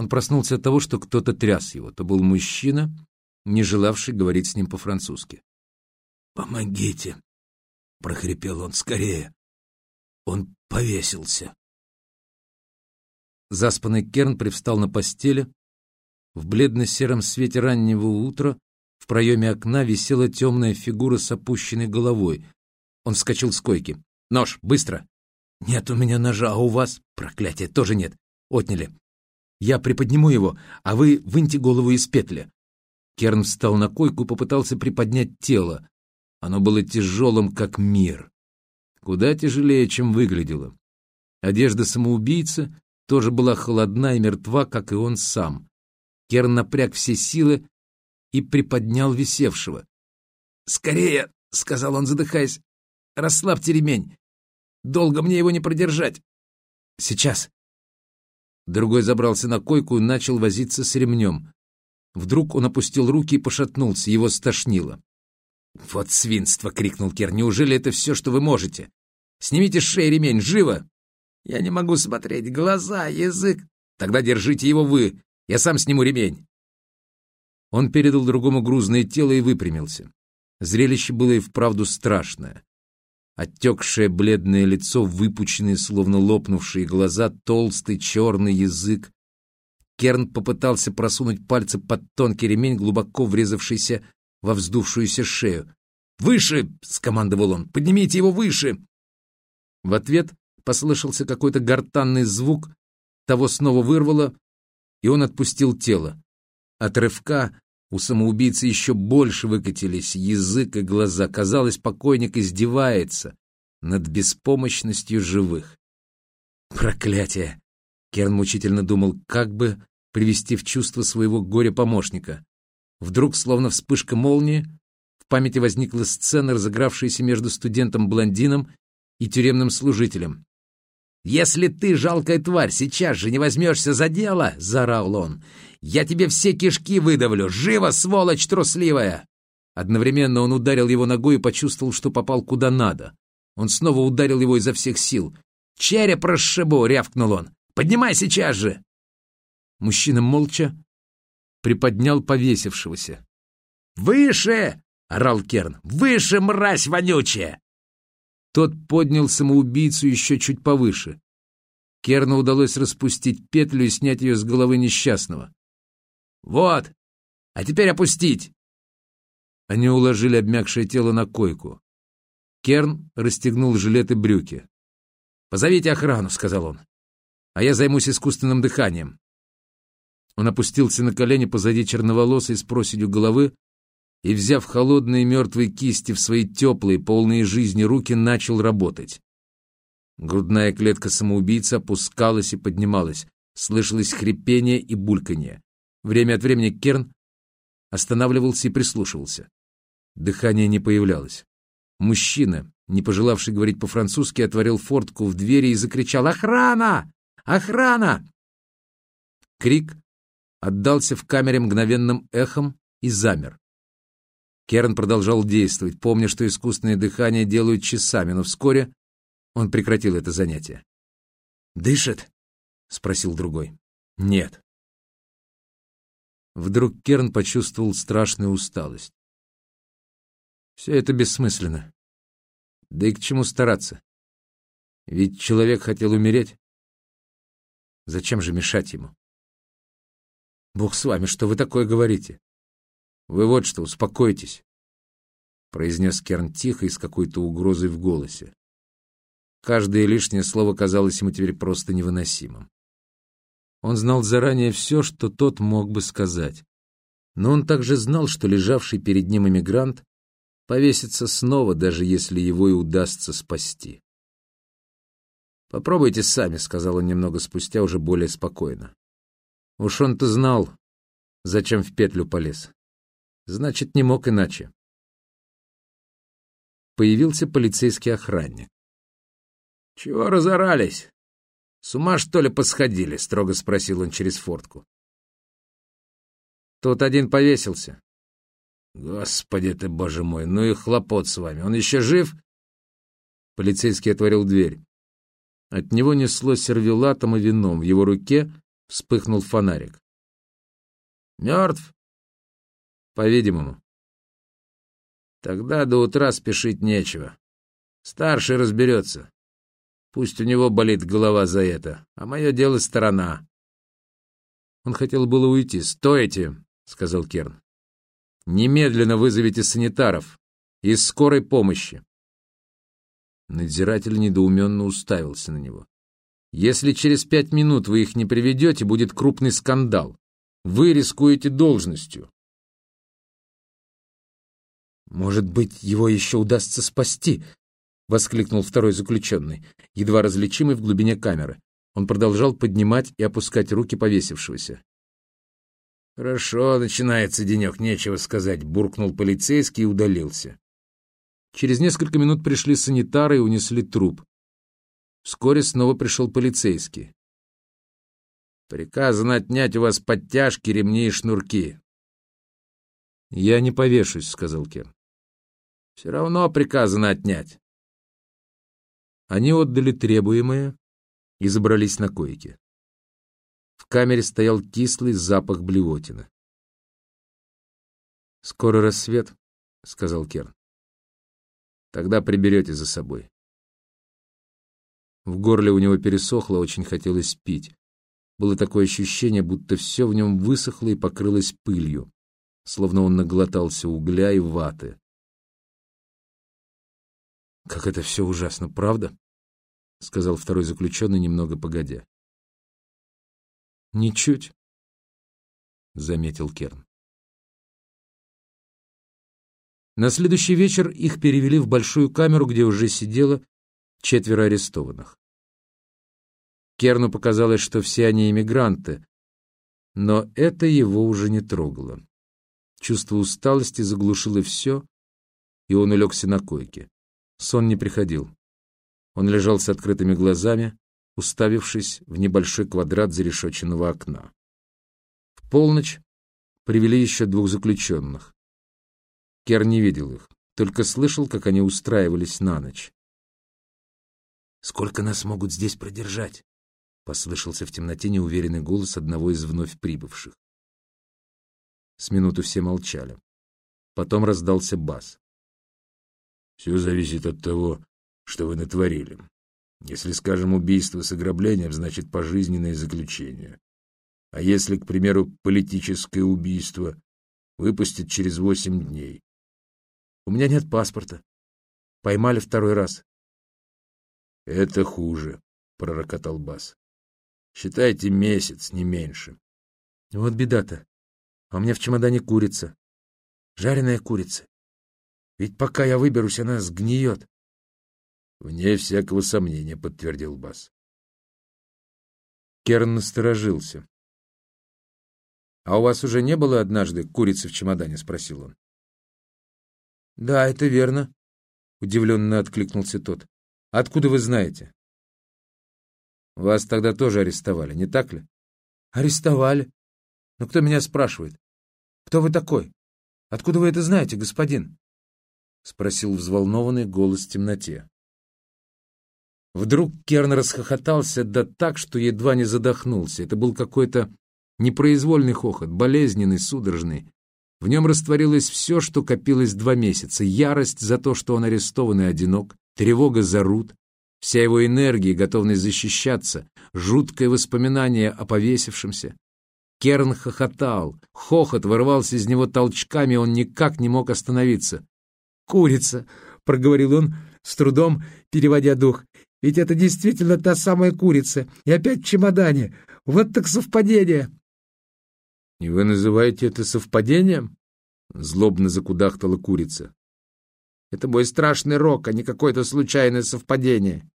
Он проснулся от того, что кто-то тряс его. Это был мужчина, не желавший говорить с ним по-французски. «Помогите!» — прохрипел он скорее. Он повесился. Заспанный Керн привстал на постели. В бледно-сером свете раннего утра в проеме окна висела темная фигура с опущенной головой. Он вскочил с койки. «Нож! Быстро!» «Нет у меня ножа, а у вас...» «Проклятие! Тоже нет! Отняли! Я приподниму его, а вы выньте голову из петли!» Керн встал на койку и попытался приподнять тело. Оно было тяжелым, как мир. Куда тяжелее, чем выглядело. Одежда самоубийцы тоже была холодна и мертва, как и он сам. Керн напряг все силы и приподнял висевшего. «Скорее!» — сказал он, задыхаясь. «Расслабьте ремень. Долго мне его не продержать. Сейчас». Другой забрался на койку и начал возиться с ремнем. Вдруг он опустил руки и пошатнулся, его стошнило. «Вот свинство!» — крикнул Кер. «Неужели это все, что вы можете? Снимите с шеи ремень, живо!» «Я не могу смотреть. Глаза, язык...» «Тогда держите его вы. Я сам сниму ремень». Он передал другому грузное тело и выпрямился. Зрелище было и вправду страшное. Оттекшее бледное лицо, выпученные, словно лопнувшие глаза, толстый черный язык. Керн попытался просунуть пальцы под тонкий ремень, глубоко врезавшийся во вздувшуюся шею. «Выше!» — скомандовал он. «Поднимите его выше!» В ответ послышался какой-то гортанный звук, того снова вырвало, и он отпустил тело. От рывка у самоубийцы еще больше выкатились язык и глаза. Казалось, покойник издевается над беспомощностью живых. «Проклятие!» — Керн мучительно думал, как бы привести в чувство своего горя-помощника. Вдруг, словно вспышка молнии, в памяти возникла сцена, разыгравшаяся между студентом-блондином и тюремным служителем. «Если ты, жалкая тварь, сейчас же не возьмешься за дело!» — заорал он. «Я тебе все кишки выдавлю! Живо, сволочь трусливая!» Одновременно он ударил его ногой и почувствовал, что попал куда надо. Он снова ударил его изо всех сил. «Череп расшибу!» — рявкнул он. «Поднимай сейчас же!» Мужчина молча приподнял повесившегося. «Выше!» — орал Керн. «Выше, мразь вонючая!» Тот поднял самоубийцу еще чуть повыше. Керну удалось распустить петлю и снять ее с головы несчастного. «Вот! А теперь опустить!» Они уложили обмякшее тело на койку. Керн расстегнул жилет и брюки. «Позовите охрану», — сказал он. «А я займусь искусственным дыханием. Он опустился на колени позади черноволосой с проседью головы и, взяв холодные мертвые кисти в свои теплые, полные жизни руки, начал работать. Грудная клетка самоубийцы опускалась и поднималась, слышалось хрипение и бульканье. Время от времени Керн останавливался и прислушивался. Дыхание не появлялось. Мужчина, не пожелавший говорить по-французски, отворил фортку в двери и закричал «Охрана! Охрана!» Крик отдался в камере мгновенным эхом и замер. Керн продолжал действовать, помня, что искусственное дыхание делают часами, но вскоре он прекратил это занятие. «Дышит?» — спросил другой. «Нет». Вдруг Керн почувствовал страшную усталость. Все это бессмысленно. Да и к чему стараться? Ведь человек хотел умереть. Зачем же мешать ему? Бог с вами, что вы такое говорите? Вы вот что, успокойтесь, — произнес Керн тихо и с какой-то угрозой в голосе. Каждое лишнее слово казалось ему теперь просто невыносимым. Он знал заранее все, что тот мог бы сказать. Но он также знал, что лежавший перед ним эмигрант повесится снова, даже если его и удастся спасти. «Попробуйте сами», — сказал он немного спустя, уже более спокойно. Уж он-то знал, зачем в петлю полез. Значит, не мог иначе. Появился полицейский охранник. «Чего разорались? С ума, что ли, посходили?» — строго спросил он через фортку. Тут один повесился. «Господи ты, боже мой, ну и хлопот с вами. Он еще жив?» Полицейский отворил дверь. От него несло сервелатом и вином. В его руке Вспыхнул фонарик. Мертв? По-видимому. Тогда до утра спешить нечего. Старший разберется. Пусть у него болит голова за это, а мое дело сторона. Он хотел было уйти. «Стойте!» — сказал Керн. «Немедленно вызовите санитаров из скорой помощи». Надзиратель недоуменно уставился на него. «Если через пять минут вы их не приведете, будет крупный скандал. Вы рискуете должностью». «Может быть, его еще удастся спасти?» — воскликнул второй заключенный, едва различимый в глубине камеры. Он продолжал поднимать и опускать руки повесившегося. «Хорошо, начинается денек, нечего сказать», — буркнул полицейский и удалился. Через несколько минут пришли санитары и унесли труп. Вскоре снова пришел полицейский. «Приказано отнять у вас подтяжки, ремни и шнурки». «Я не повешусь», — сказал Кен. «Все равно приказано отнять». Они отдали требуемое, и забрались на койки. В камере стоял кислый запах блевотины. «Скоро рассвет», — сказал Керн. «Тогда приберете за собой». В горле у него пересохло, очень хотелось пить. Было такое ощущение, будто все в нем высохло и покрылось пылью, словно он наглотался угля и ваты. «Как это все ужасно, правда?» — сказал второй заключенный немного погодя. «Ничуть», — заметил Керн. На следующий вечер их перевели в большую камеру, где уже сидело четверо арестованных. Керну показалось, что все они иммигранты, но это его уже не трогало. Чувство усталости заглушило все, и он улегся на койке. Сон не приходил. Он лежал с открытыми глазами, уставившись в небольшой квадрат зарешоченного окна. В полночь привели еще двух заключенных. Кер не видел их, только слышал, как они устраивались на ночь. «Сколько нас могут здесь продержать?» — послышался в темноте неуверенный голос одного из вновь прибывших. С минуту все молчали. Потом раздался бас. «Все зависит от того, что вы натворили. Если, скажем, убийство с ограблением, значит пожизненное заключение. А если, к примеру, политическое убийство, выпустят через восемь дней. У меня нет паспорта. Поймали второй раз. Это хуже, пророкотал Бас. Считайте месяц, не меньше. Вот беда-то. А у меня в чемодане курица. Жареная курица. Ведь пока я выберусь, она сгниет. Вне всякого сомнения, подтвердил Бас. Керн насторожился. «А у вас уже не было однажды курицы в чемодане?» — спросил он. «Да, это верно», — удивленно откликнулся тот. «Откуда вы знаете?» «Вас тогда тоже арестовали, не так ли?» «Арестовали. Но кто меня спрашивает? Кто вы такой? Откуда вы это знаете, господин?» — спросил взволнованный голос в темноте. Вдруг Керн расхохотался, да так, что едва не задохнулся. Это был какой-то непроизвольный хохот, болезненный, судорожный. В нем растворилось все, что копилось два месяца. Ярость за то, что он арестован и одинок, тревога за Рут, вся его энергия готовность защищаться, жуткое воспоминание о повесившемся. Керн хохотал, хохот вырывался из него толчками, он никак не мог остановиться. «Курица!» — проговорил он, с трудом переводя дух. Ведь это действительно та самая курица. И опять в чемодане. Вот так совпадение. — И вы называете это совпадением? — злобно закудахтала курица. — Это мой страшный рок, а не какое-то случайное совпадение.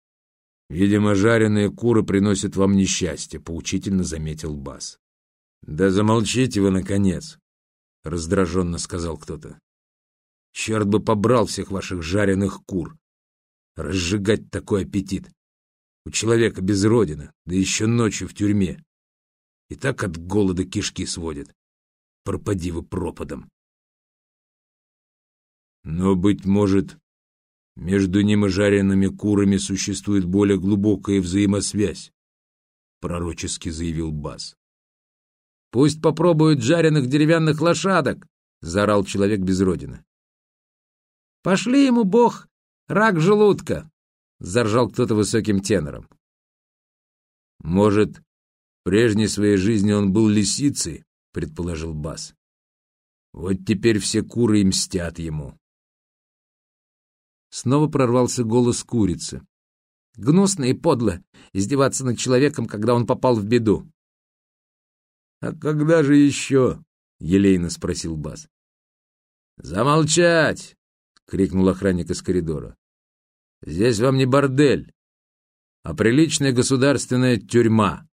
— Видимо, жареные куры приносят вам несчастье, — поучительно заметил Бас. — Да замолчите вы, наконец, — раздраженно сказал кто-то. — Черт бы побрал всех ваших жареных кур! разжигать такой аппетит. У человека без родины, да еще ночью в тюрьме. И так от голода кишки сводит. Пропади вы пропадом. Но, быть может, между ним и жареными курами существует более глубокая взаимосвязь, пророчески заявил Бас. «Пусть попробуют жареных деревянных лошадок!» — заорал человек без родины. «Пошли ему, бог, рак желудка!» — заржал кто-то высоким тенором. «Может, в прежней своей жизни он был лисицей?» — предположил Бас. «Вот теперь все куры и мстят ему». Снова прорвался голос курицы. «Гнусно и подло издеваться над человеком, когда он попал в беду. «А когда же еще?» — елейно спросил Бас. «Замолчать!» — крикнул охранник из коридора. «Здесь вам не бордель, а приличная государственная тюрьма».